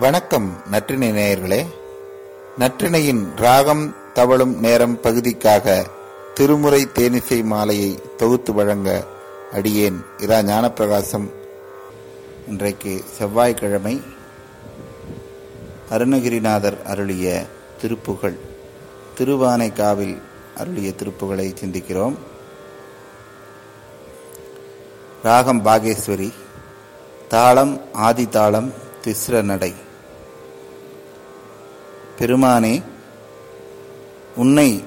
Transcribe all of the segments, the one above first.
வணக்கம் நற்றினை நேயர்களே. நற்றினையின் ராகம் தவழும் நேரம் பகுதிக்காக திருமுறை தேனிசை மாலையை தொகுத்து வழங்க அடியேன் இரா ஞானப்பிரகாசம். இன்றைக்கு செவ்வாய்க்கிழமை அருணகிரிநாதர் அருளிய திருப்புகழ் திருவானைக்காவில் அருளிய திருப்புகளை சிந்திக்கிறோம். ராகம் பாகேஸ்வரி தாளம் ஆதி தாளம் திஸ்ர நடை. பெருமானே உன்னை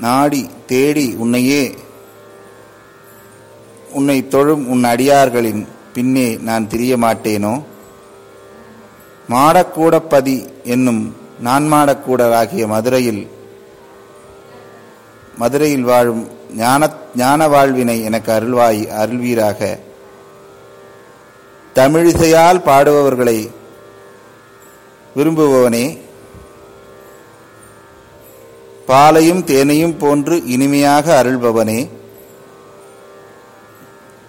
நாடி தேடி உன்னையே உன்னை தொழும் உன் அடியார்களின் பின்னே நான் திரிய மாட்டேனோ? மாடக்கூடப்பதி என்னும் நான் மாடக்கூடராகிய மதுரையில் மதுரையில் வாழும் ஞான ஞான வாழ்வினை எனக்கு அருள்வாய் அருள்வீராக. தமிழிசையால் பாடுபவர்களை விரும்புபவனே பாலையும் தேனையும் போன்று இனிமையாக அருள்பவனே.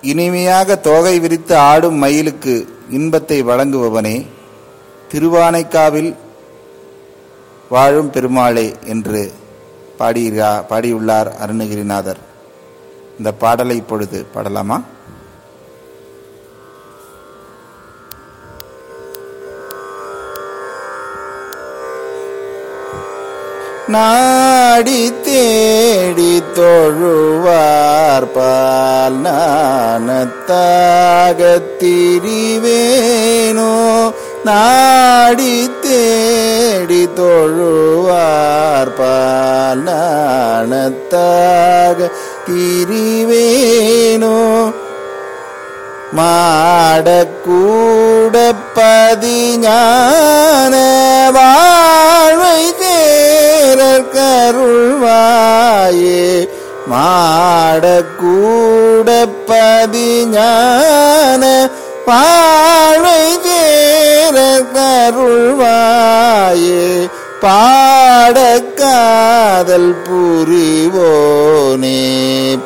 இனிமையாக தோகை விரித்து ஆடும் மயிலுக்கு இன்பத்தை வழங்குபவனே. திருவானைக்காவில் வாழும் பெருமாளே என்று பாடியிருக்கா பாடியுள்ளார் அருணகிரிநாதர். இந்த பாடலை இப்பொழுது பாடலாமா? நாடி தேடி தொழுவார் பால் நாணத்தாக திரிவேனோ? நாடி தேடி தொழுவார் பால் நானத்தாக திரிவேனோ? மாடக்கூட பதிஞான வாழ்வை பாடக்கூட பதிஞான பாழை தேரர் கருள்வாயே பாடக்காதல் புரிவோனே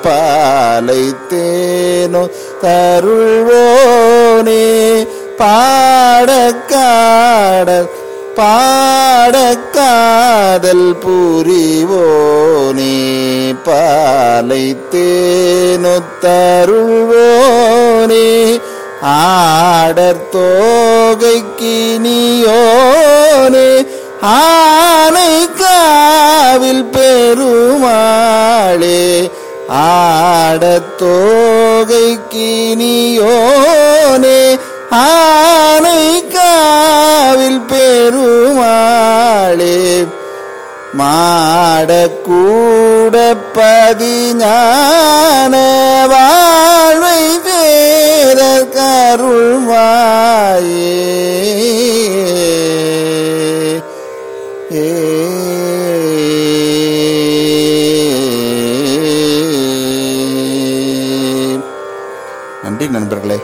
பாலை தேனோ தருள்வோனே பாடக்காடல் பாடக்காதல் புரிவோனே பாலை தேனோ தருள்வோனே ஆடர் தோகைக்கினியோனே ஆனை காவில் பெருமாளே ஆடத்தோகைக்கினியோனே மாடக்கூட பதிஞான வாழ்வை வேற கருள்வாயே ஏ நன்றி நண்பர்களே